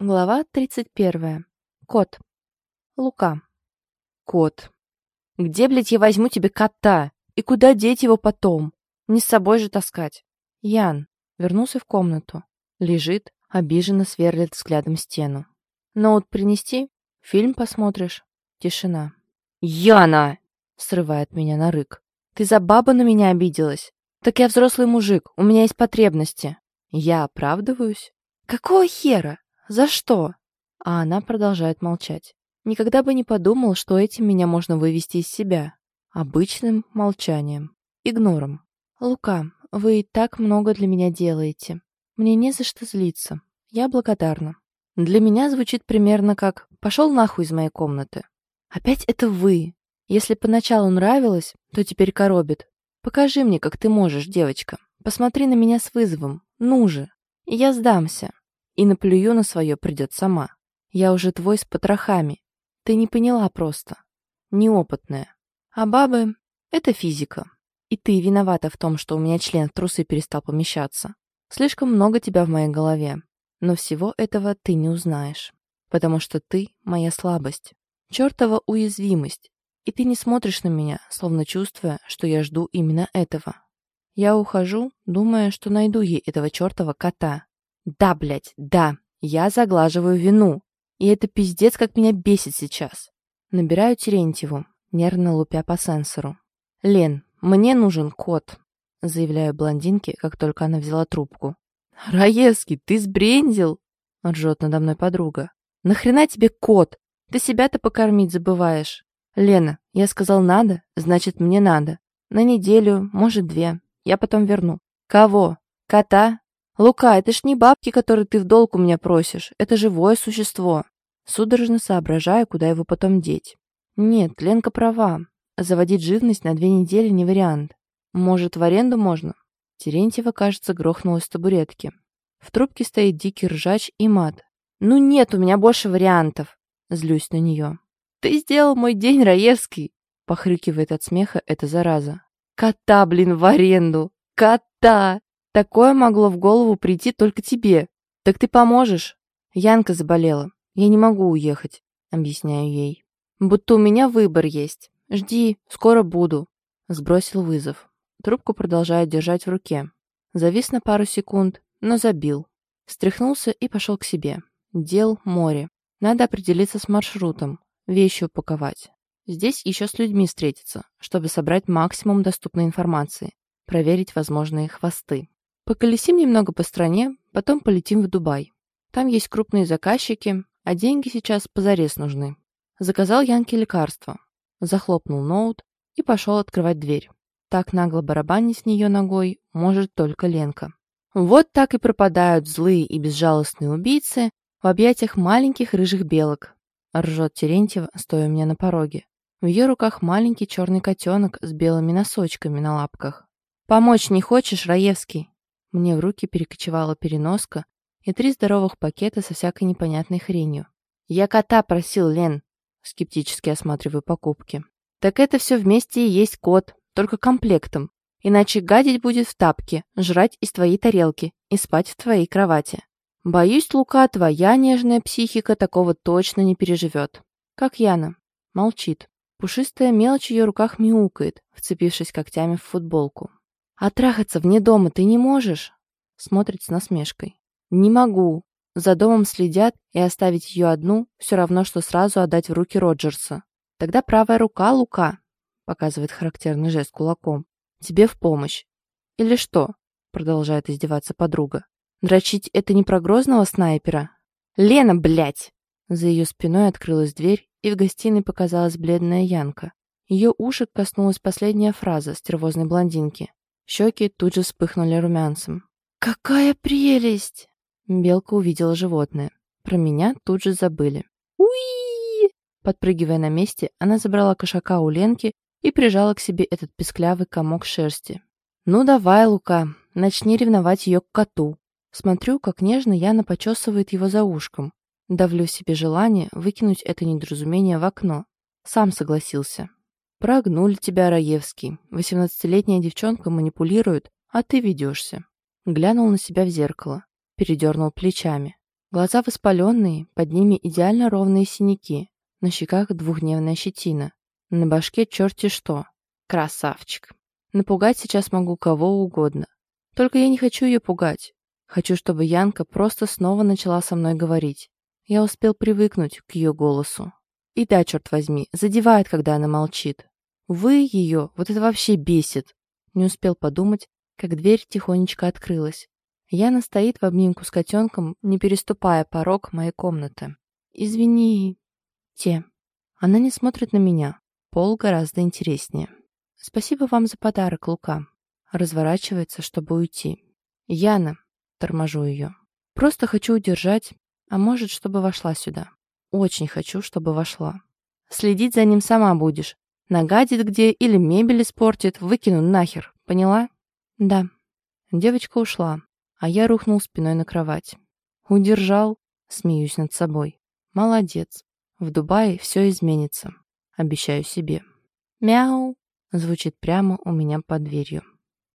Глава 31. Кот. Лука. Кот. Где, блядь, я возьму тебе кота? И куда деть его потом? Не с собой же таскать. Ян. Вернулся в комнату. Лежит, обиженно сверлит взглядом стену. Ноут принести? Фильм посмотришь? Тишина. Яна! Срывает меня на рык. Ты за баба на меня обиделась? Так я взрослый мужик, у меня есть потребности. Я оправдываюсь? Какого хера? За что? А она продолжает молчать. Никогда бы не подумал, что этим меня можно вывести из себя. Обычным молчанием. Игнором. Лука, вы и так много для меня делаете. Мне не за что злиться. Я благодарна. Для меня звучит примерно как «пошел нахуй из моей комнаты». Опять это вы. Если поначалу нравилось, то теперь коробит. Покажи мне, как ты можешь, девочка. Посмотри на меня с вызовом. Ну же. И я сдамся. И наплюю на свое придет сама. Я уже твой с потрохами. Ты не поняла просто. Неопытная. А бабы — это физика. И ты виновата в том, что у меня член в трусы перестал помещаться. Слишком много тебя в моей голове. Но всего этого ты не узнаешь. Потому что ты — моя слабость. Чертова уязвимость. И ты не смотришь на меня, словно чувствуя, что я жду именно этого. Я ухожу, думая, что найду ей этого чертова кота, да, блядь, да, я заглаживаю вину. И это пиздец, как меня бесит сейчас. Набираю Терентьеву, нервно лупя по сенсору. «Лен, мне нужен кот», — заявляю блондинке, как только она взяла трубку. «Раевский, ты сбрендил?» — ржет надо мной подруга. «Нахрена тебе кот? Ты себя-то покормить забываешь». «Лена, я сказал надо, значит мне надо. На неделю, может две. Я потом верну». «Кого? Кота? «Лука, это ж не бабки, которые ты в долг у меня просишь. Это живое существо». Судорожно соображаю, куда его потом деть. Нет, Ленка права. Заводить живность на две недели не вариант. Может, в аренду можно? Терентьева, кажется, грохнулась с табуретки. В трубке стоит дикий ржач и мат. «Ну нет у меня больше вариантов!» Злюсь на нее. «Ты сделал мой день, Раевский!» Похрюкивает от смеха эта зараза. «Кота, блин, в аренду! Кота! Такое могло в голову прийти только тебе. Так ты поможешь? Янка заболела. Я не могу уехать, объясняю ей. Будто у меня выбор есть. Жди, скоро буду. Сбросил вызов. Трубку продолжает держать в руке. Завис на пару секунд, но забил. Стряхнулся и пошел к себе. Дел море. Надо определиться с маршрутом, вещи упаковать. Здесь еще с людьми встретиться, чтобы собрать максимум доступной информации, проверить возможные хвосты. Поколесим немного по стране, потом полетим в Дубай. Там есть крупные заказчики, а деньги сейчас позарез нужны. Заказал Янке лекарство. Захлопнул ноут и пошел открывать дверь. Так нагло барабанить с нее ногой может только Ленка. Вот так и пропадают злые и безжалостные убийцы в объятиях маленьких рыжих белок. Ржет Терентьева, стоя у меня на пороге. В ее руках маленький черный котенок с белыми носочками на лапках. «Помочь не хочешь, Раевский?» Мне в руки перекочевала переноска и три здоровых пакета со всякой непонятной хренью. «Я кота просил, Лен!» Скептически осматриваю покупки. «Так это все вместе и есть кот, только комплектом. Иначе гадить будет в тапке, жрать из твоей тарелки и спать в твоей кровати. Боюсь, Лука, твоя нежная психика такого точно не переживет. Как Яна. Молчит. Пушистая мелочь в ее руках мяукает, вцепившись когтями в футболку. «А трахаться вне дома ты не можешь?» Смотрит с насмешкой. «Не могу. За домом следят, и оставить ее одну все равно, что сразу отдать в руки Роджерса. Тогда правая рука, Лука, показывает характерный жест кулаком, тебе в помощь. Или что? Продолжает издеваться подруга. Дрочить это не про грозного снайпера? Лена, блядь! За ее спиной открылась дверь, и в гостиной показалась бледная Янка. Ее ушек коснулась последняя фраза стервозной блондинки. Щеки тут же вспыхнули румянцем. «Какая прелесть!» Белка увидела животное. Про меня тут же забыли. «Уи!» Подпрыгивая на месте, она забрала кошака у Ленки и прижала к себе этот песклявый комок шерсти. «Ну давай, Лука, начни ревновать ее к коту». Смотрю, как нежно Яна почесывает его за ушком. Давлю себе желание выкинуть это недоразумение в окно. Сам согласился. Прогнули тебя, Раевский. Восемнадцатилетняя девчонка манипулирует, а ты ведешься. Глянул на себя в зеркало. Передернул плечами. Глаза воспаленные, под ними идеально ровные синяки, на щеках двухдневная щетина, на башке черти что. Красавчик. Напугать сейчас могу кого угодно. Только я не хочу ее пугать. Хочу, чтобы Янка просто снова начала со мной говорить. Я успел привыкнуть к ее голосу. И да, черт возьми, задевает, когда она молчит. Вы ее, вот это вообще бесит. Не успел подумать, как дверь тихонечко открылась. Яна стоит в обнимку с котенком, не переступая порог моей комнаты. «Извини...» «Те». Она не смотрит на меня. Пол гораздо интереснее. «Спасибо вам за подарок, Лука». Разворачивается, чтобы уйти. «Яна», торможу ее. «Просто хочу удержать, а может, чтобы вошла сюда. Очень хочу, чтобы вошла. Следить за ним сама будешь. Нагадит где или мебель испортит, выкину нахер. Поняла?» «Да». Девочка ушла, а я рухнул спиной на кровать. «Удержал?» Смеюсь над собой. «Молодец. В Дубае все изменится. Обещаю себе». «Мяу!» звучит прямо у меня под дверью.